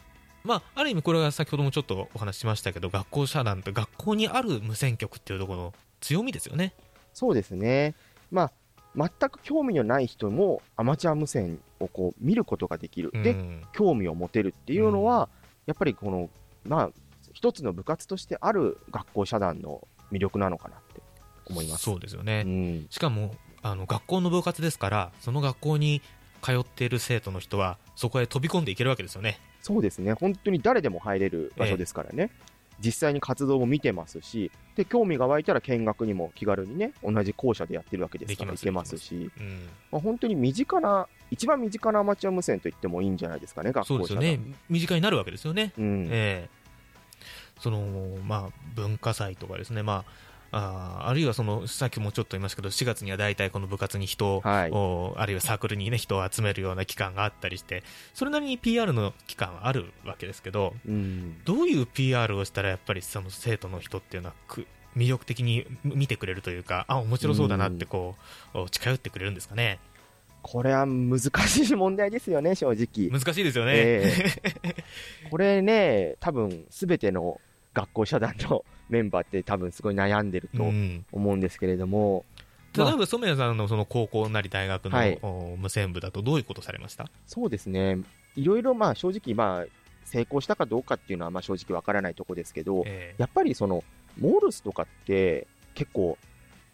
まあ、ある意味これは先ほどもちょっとお話ししましたけど学校社団って学校にある無線局っていうところの強みですよね。そうですね。まあ全く興味のない人もアマチュア無線をこう見ることができる。で、うん興味を持てるっていうのは、やっぱりこの、まあ、一つの部活としてある学校社団の魅力なのかなって思います。そうですよね、うん、しかもあの学校の部活ですからその学校に通っている生徒の人はそこへ飛び込んでいけるわけですよね。そうですね。本当に誰でも入れる場所ですからね。実際に活動も見てますし、で、興味が湧いたら見学にも気軽にね、同じ校舎でやってるわけですから、行けますし、うん、まあ、本当に身近な、一番身近なアマチュア無線と言ってもいいんじゃないですかね、学そう校社団。ですよね身近になるわけですよね。うん。ええそのまあ、文化祭とかですね、まあ、あーあるいはそのさっきもちょっと言いましたけど4月には大体この部活に人を、はいおあるいはサークルに、ね、人を集めるような期間があったりしてそれなりに PR の期間はあるわけですけどうん。どういう PR をしたらやっぱりその生徒の人っていうのはく魅力的に見てくれるというかあ面白そうだなってこう、お近寄ってくれるんですかねこれは難しい問題ですよね、正直。難しいですよね。ええ。これね、多分すべての学校社団のメンバーって多分すごい悩んでるとうん。思うんですけれども、例えば染谷さんのその高校なり大学の、はい。お無線部だとどういうことされました？そうですね、いろいろまあ正直、まあ、成功したかどうかっていうのはまあ正直わからないとこですけど、ええ。やっぱりそのモールスとかって結構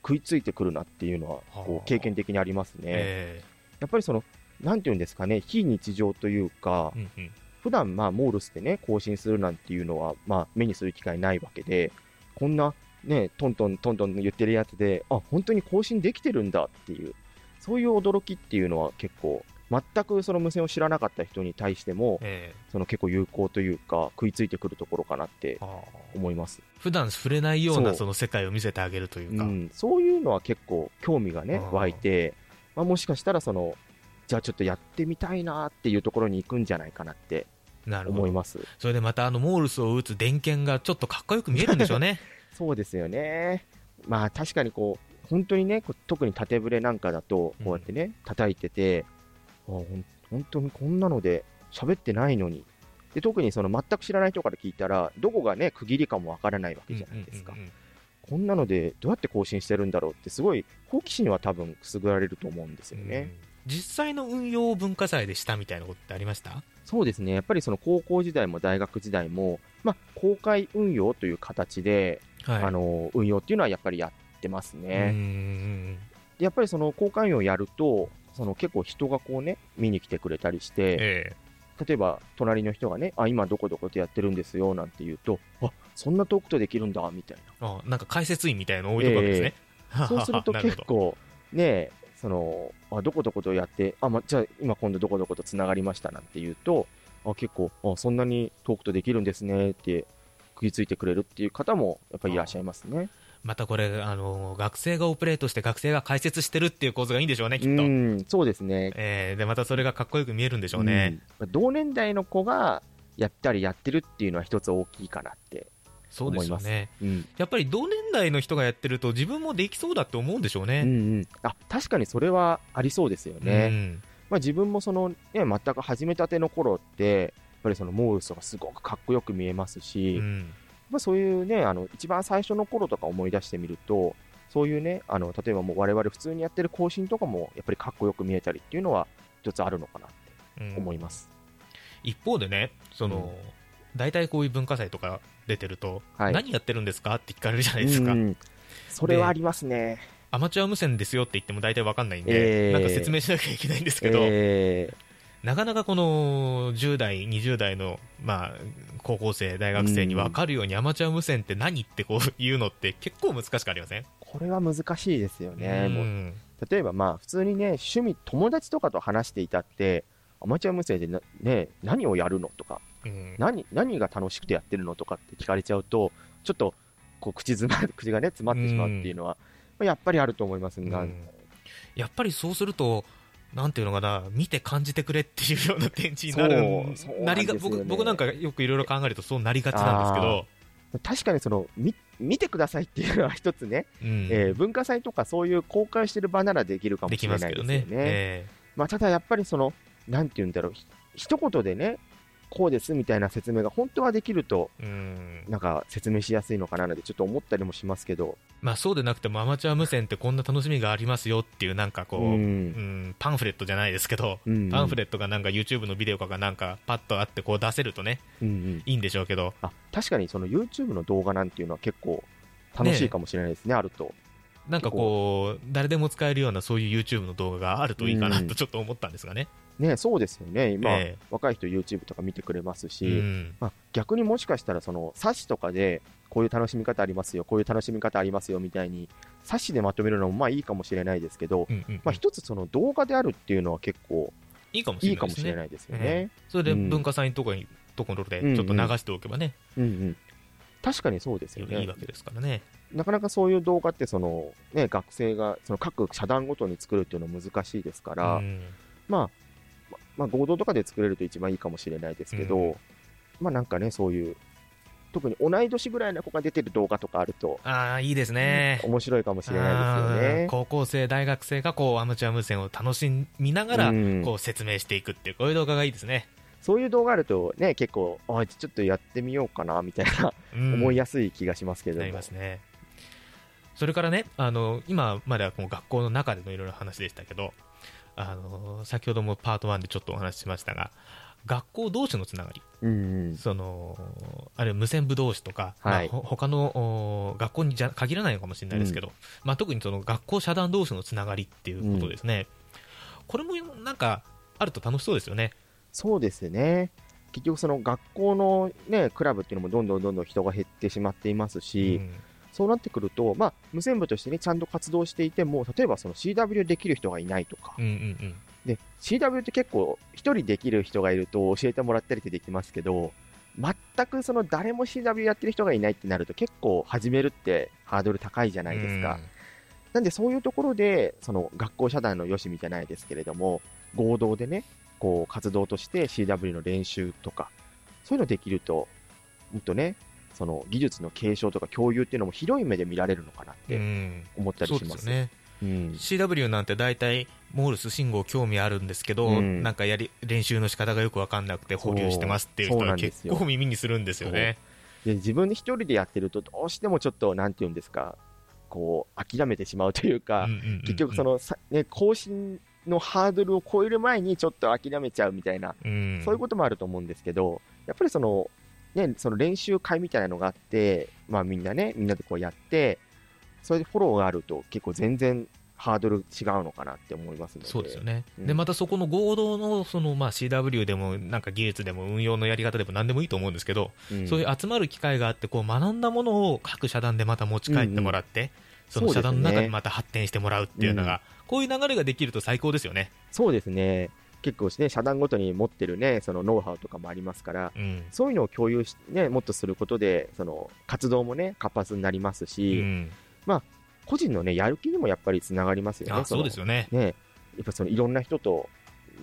食いついてくるなっていうのはこはあ。う経験的にありますね。えやっぱりその、なんていうんですかね、非日常というかえ、うんうん。普段まあモールスでね、更新するなんていうのは、まあ目にする機会ないわけで、こんなね、トントントントン言ってるやつで、あ、本当に更新できてるんだっていう、そういう驚きっていうのは結構、全くその無線を知らなかった人に対しても、えその結構有効というか、食いついてくるところかなって思います。普段触れないようなその世界を見せてあげるというか、うん、そういうのは結構興味がね湧いて、まあ、もしかしたらそのじゃあちょっとやってみたいなっていうところに行くんじゃないかなって思います。それでまたあのモールスを打つ電源がちょっとかっこよく見えるんでしょうね。そうですよね。まあ確かにこう本当にね特に縦ブレなんかだとこうやってね、叩いててあ本当にこんなので喋ってないのに。で特にその全く知らない人から聞いたらどこがね区切りかもわからないわけじゃないですか、うんうんうんこんなのでどうやって更新してるんだろうってすごい好奇心は多分くすぐられると思うんですよね、うん。実際の運用を文化祭でしたみたいなことってありました？そうですね、やっぱりその高校時代も大学時代も、まあ、公開運用という形で、はい。あの運用っていうのはやっぱりやってますね。でやっぱりその公開運用をやると、その結構人がこうね、見に来てくれたりして、え例えば隣の人がね、あ、今どこどこでやってるんですよなんて言うと、あそんな遠くとできるんだみたいな。えあなんか解説員みたいなの置いとくわけですね、そうすると結構、ね、そのあどこどことやってあ、ま、じゃあ今今度どこどことつながりましたなんて言うとあ結構あそんなに遠くとできるんですねって食いついてくれるっていう方もやっぱりいらっしゃいますね。またこれ、あの学生がオペレートして学生が解説してるっていう構図がいいんでしょうね、きっと。うんそうですね、えー、でまたそれがかっこよく見えるんでしょうね。うん同年代の子がやったりやってるっていうのは一つ大きいかなってそうですよね。うん。やっぱり同年代の人がやってると自分もできそうだって思うんでしょうね。うんうん、あ確かにそれはありそうですよね、うん。まあ、自分もその、ね、全く始めたての頃ってやっぱりそのモールスがすごくかっこよく見えますし、うん。まあ、そういうねあの一番最初の頃とか思い出してみるとそういうねあの例えばもう我々普通にやってる更新とかもやっぱりかっこよく見えたりっていうのは一つあるのかなってうん思います、一方でね、その、大体こういう文化祭とか出てると、はい。何やってるんですかって聞かれるじゃないですか。うんそれはありますね。アマチュア無線ですよって言っても大体わかんないんで、えー。なんか説明しなきゃいけないんですけど、えなかなかこの10代、20代の、まあ、高校生、大学生に分かるように、アマチュア無線って何ってこう言うのって結構難しくありません？ーこれは難しいですよね、例えばまあ普通にね趣味友達とかと話していたってアマチュア無線でな、ね、何をやるのとかうん。何何が楽しくてやってるのとかって聞かれちゃうとちょっとこう口詰ま 口がね詰まってしまうっていうのは、まあやっぱりあると思いますが、うん。やっぱりそうすると、なんていうのかな、見て感じてくれっていうような展示になるなりが僕僕なんかよくいろいろ考えるとそうなりがちなんですけど、確かにそのみ見てくださいっていうのは一つね、うん。えー文化祭とかそういう公開してる場ならできるかもでしれないですよね。ね。え。まあ、ただやっぱりそのなんて言うんだろう。ひ一言でねこうですみたいな説明が本当はできるとなんか説明しやすいのかななんてちょっと思ったりもしますけど、まあ、そうでなくてもアマチュア無線ってこんな楽しみがありますよっていうなんかこう、ううんんパンフレットじゃないですけど、うん。パンフレットがなんか YouTube のビデオかがなんかパッとあってこう出せるとねうんうん。いいんでしょうけど。あ確かにその YouTube の動画なんていうのは結構楽しいかもしれないですね、あると。なんかこう誰でも使えるようなそういう YouTube の動画があるといいかなうん。とちょっと思ったんですがね。ねそうですよね、今、え若い人 YouTube とか見てくれますし、うん。まあ、逆にもしかしたらその冊子とかでこういう楽しみ方ありますよ、こういう楽しみ方ありますよみたいに冊子でまとめるのもまあいいかもしれないですけど、うんうんうん。まあ、一つその動画であるっていうのは結構いいかもしいれないですよえね。それでうん。文化祭とかにところでちょっと流しておけばね、うんうん。確かにそうですよね。いいわ。けですからね。なかなかそういう動画ってその、ね、学生がその各社団ごとに作るっていうのは難しいですから、うんまあ、ままあ、合同とかで作れると一番いいかもしれないですけど、うんまあなんかね、そういう、特に同い年ぐらいの子が出てる動画とかあると、ああ、いいですね。面白いかもしれないですよね。高校生、大学生がこうアマチュア無線を楽しみながら、うんこう説明していくっていう、こういう動画がいいですね。そういう動画あるとね、結構、あちょっとやってみようかな、みたいな、うん思いやすい気がしますけれども。なりますね。それからね、あの今まではこう学校の中でのいろいろ話でしたけど、あの先ほどもパート1でちょっとお話ししましたが、学校同士のつながり、うんうん。そのあるいは無線部同士とか、はい。まあ、ほ他のお学校にじゃ限らないのかもしれないですけど、まあ、特にその学校社団同士のつながりっていうことですね、これもなんかあると楽しそうですよね。そうですね。結局その学校のね、クラブっていうのもどんどんどんどん人が減ってしまっていますし、うんそうなってくると、まあ、無線部としてね、ちゃんと活動していても、例えばその CW できる人がいないとか、うんうんうん。で、CW って結構、一人できる人がいると教えてもらったりってできますけど、全くその誰も CW やってる人がいないってなると結構始めるってハードル高いじゃないですか。なんでそういうところで、その学校社団のよしみじゃないですけれども、合同でね、こう活動として CW の練習とか、そういうのできると、もっとね、その技術の継承とか共有っていうのも広い目で見られるのかなっうてん。思ったりします。す。でよね。うん。CW なんて大体モールス信号興味あるんですけど、うん。なんかやり練習の仕方がよく分かんなくて保留してますっていう人は結構耳にするんですよね。で自分で一人でやってると、どうしてもちょっと、なんていうんですか、こう、諦めてしまうというか、うんうんうんうん。結局そ、のさ、ね、更新のハードルを超える前にちょっと諦めちゃうみたいな、うん。そういうこともあると思うんですけど、やっぱりその、ね、その練習会みたいなのがあって、まあみんなね、みんなでこうやって、それでフォローがあると結構全然ハードル違うのかなって思います。そうですよね、うんでまたそこの合同のその、まあ、CW でもなんか技術でも運用のやり方でも何でもいいと思うんですけど、うんそういう集まる機会があってこう学んだものを各社団でまた持ち帰ってもらって、その社団のそうですね中にまた発展してもらうっていうのが、こういう流れができると最高ですよね。そうですね。結構ね、社団ごとに持ってるね、そのノウハウとかもありますから、うん。そういうのを共有し、ね、もっとすることで、その活動もね、活発になりますうし、ん、個人のね、やる気にもやっぱりつながりますよね。あそうですよよね。ね。やっぱそのいろんな人と、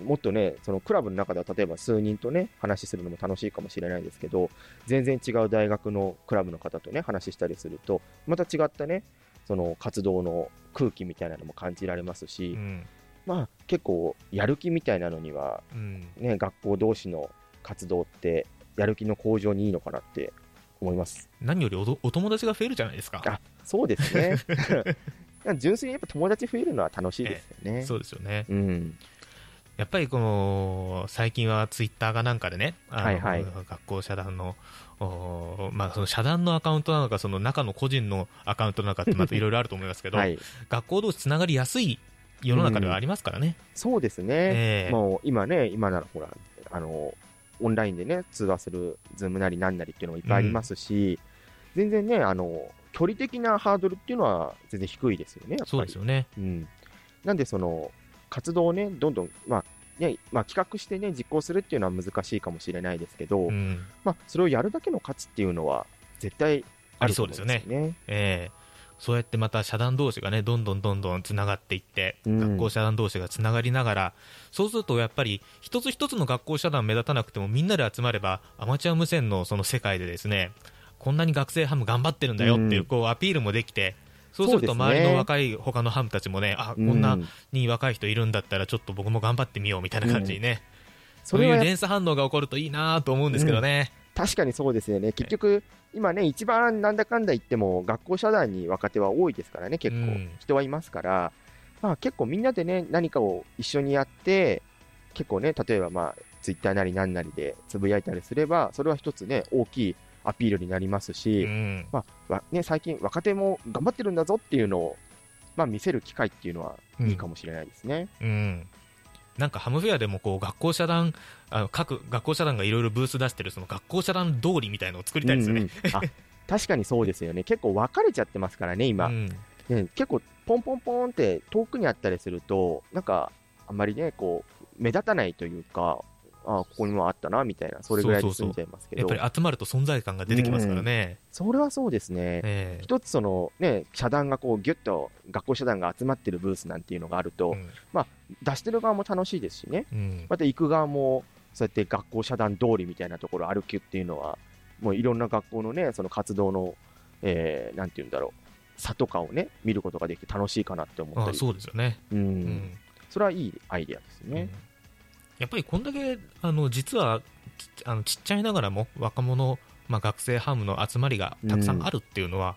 もっとね、そのクラブの中では例えば数人とね、話するのも楽しいかもしれないですけど、全然違う大学のクラブの方とね、話したりすると、また違ったね、その活動の空気みたいなのも感じられますし、うん。まあ結構やる気みたいなのには、うん。ね、学校同士の活動って、やる気の向上にいいのかなって思います。何よりおどお友達が増えるじゃないですか。あそうですね。純粋にやっぱ友達増えるのは楽しいですよね。そうですよね。うん。やっぱりこの最近はツイッターがなんかでね、あのはいはい学校社団の、おまあ、その社団のアカウントなのか、その中の個人のアカウントなのかって、またいろいろあると思いますけど、はい。学校同士つながりやすい世の中ではありますからね。そうですね。ええもう今ね、今ならほら、あの、オンラインでね、通話する、ズームなりなんなりっていうのもいっぱいありますし、全然ね、あの、距離的なハードルっていうのは全然低いですよね。そうですよね。うん。なんで、その、活動をね、どんどん、まあ、ね、まあ、企画してね、実行するっていうのは難しいかもしれないですけど、うんまあ、それをやるだけの価値っていうのは、絶対ありそうですよね。ええそうやってまた社団同士がね、どんどんどんどんつながっていって、うん。学校社団同士がつながりながら、そうするとやっぱり、一つ一つの学校社団目立たなくても、みんなで集まれば、アマチュア無線のその世界でですね、こんなに学生ハム頑張ってるんだよっていう、うん。こうアピールもできて、そうすると周りの若い他のハムたちもね、あ、こんなうん。に若い人いるんだったら、ちょっと僕も頑張ってみようみたいな感じにね、そういう連鎖反応が起こるといいなと思うんですけどね。確かにそうですよね。結局、今ね、一番なんだかんだ言っても、学校社団に若手は多いですからね、結構。うん、人はいますから、まあ結構みんなでね、何かを一緒にやって、結構ね、例えばまあ、ツイッターなりなんなりでつぶやいたりすれば、それは一つね、大きいアピールになりますし、うん。まあ、わね、最近若手も頑張ってるんだぞっていうのを、まあ見せる機会っていうのはいいかもしれないですね。うん、なんかハムフェアでもこう学校社団あの各学校社団がいろいろブース出してるその学校社団通りみたいのを作りたいですよね。うんうんあ確かにそうですよね。結構分かれちゃってますからね、今。うんね、結構ポンポンポンって遠くにあったりすると、なんかあんまりね、こう、目立たないというか、あここにもあったな、みたいな、それぐらいで済んじゃいますけど、やっぱり集まると存在感が出てきますからね。それはそうですね。ええ一つそのね、社団がこうギュッと、学校社団が集まってるブースなんていうのがあると、うん出してる側も楽しいですしね、うんまた行く側も、そうやって学校社団通りみたいなところ歩きっていうのは、もういろんな学校のね、その活動の、えー、なんていうんだろう、差とかをね、見ることができて楽しいかなって思ったり。あそうですよね。うんうんそれはいいアイデアですね。うんやっぱりこんだけあの実はちあのちっちゃいながらも若者、まあ、学生ハムの集まりがたくさんあるっていうのは、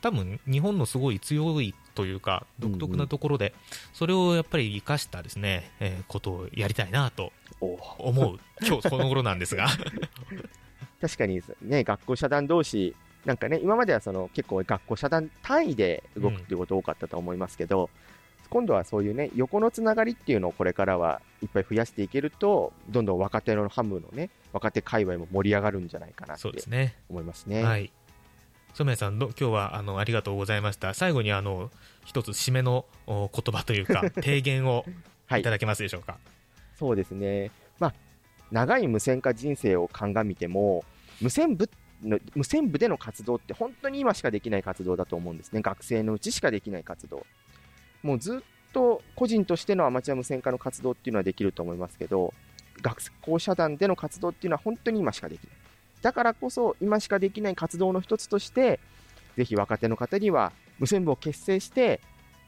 多分日本のすごい強いというか独特なところで、それをやっぱり生かしたですね、えーことをやりたいなとお思う今日この頃なんですが。確かにね、学校社団同士、なんかね、今まではその結構学校社団単位で動くっていうこと多かったと思いますけど、今度はそういうね、横のつながりっていうのをこれからはいっぱい増やしていけると、どんどん若手のハムのね、若手界隈も盛り上がるんじゃないかなってそうですね思いますね。はい染谷さんど今日はあのありがとうございました最後にあの一つ締めのお言葉というか 提言をはいいただけますでしょうか、そうですね。まあ、長い無線化人生を鑑みても、無線部の、無線部での活動って本当に今しかできない活動だと思うんですね。学生のうちしかできない活動。もうずっと個人としてのアマチュア無線化の活動っていうのはできると思いますけど、学校社団での活動っていうのは本当に今しかできない。だからこそ今しかできない活動の一つとして、ぜひ若手の方には無線部を結成して、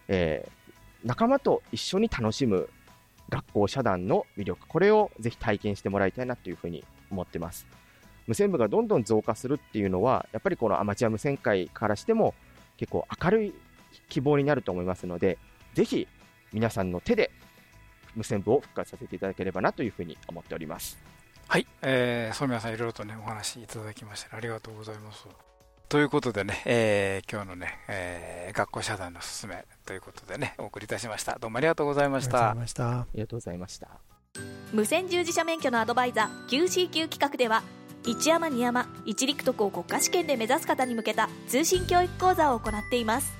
えー仲間と一緒に楽しむ学校社団の魅力、これをぜひ体験してもらいたいなというふうに思ってます。無線部がどんどん増加するっていうのは、やっぱりこのアマチュア無線界からしても結構明るい希望になると思いますので、ぜひ皆さんの手で無線部を復活させていただければなというふうに思っております。はい、えー、染谷さんいろいろとねお話いただきましてありがとうございますということでね、えー今日のね、えー学校社団のすすめということでねお送りいたしましたどうもありがとうございましたありがとうございました。ありがとうございました。無線従事者免許のアドバイザー QCQ 企画では一山二山一陸徳を国家試験で目指す方に向けた通信教育講座を行っています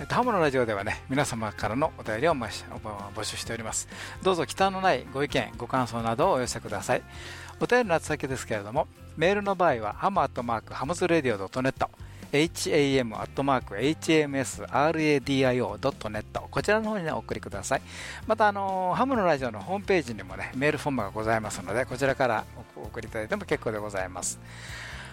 えっとハムのラジオではね皆様からのお便りを募集しております。どうぞ忌憚のないご意見ご感想などをお寄せください。お便りの宛先ですけれどもメールの場合はハムアットマークハムズレディオ .net ham@hamsradio.net こちらの方に、ね、お送りください。またあのハムのラジオのホームページにもねメールフォームがございますのでこちらからお送りいただいても結構でございます。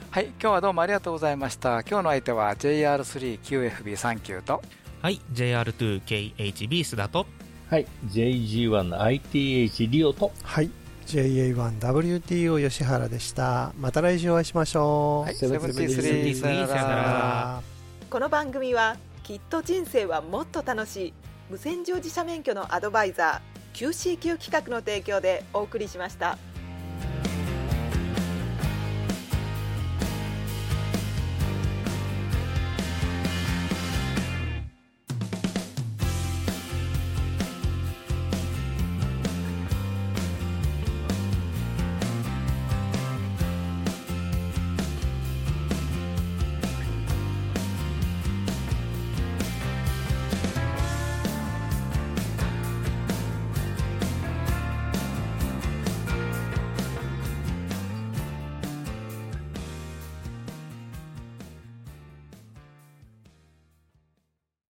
はい今日はどうもありがとうございました。今日の相手は JR3QFB39 と。はい JR2KHB 須田と。はい。JG1ITH リオと。はい。JA1WTO 吉原でした。また来週お会いしましょう、はい、セブンティースリーさよなら。この番組はきっと人生はもっと楽しい。無線乗自社免許のアドバイザー QCQ 企画の提供でお送りしました。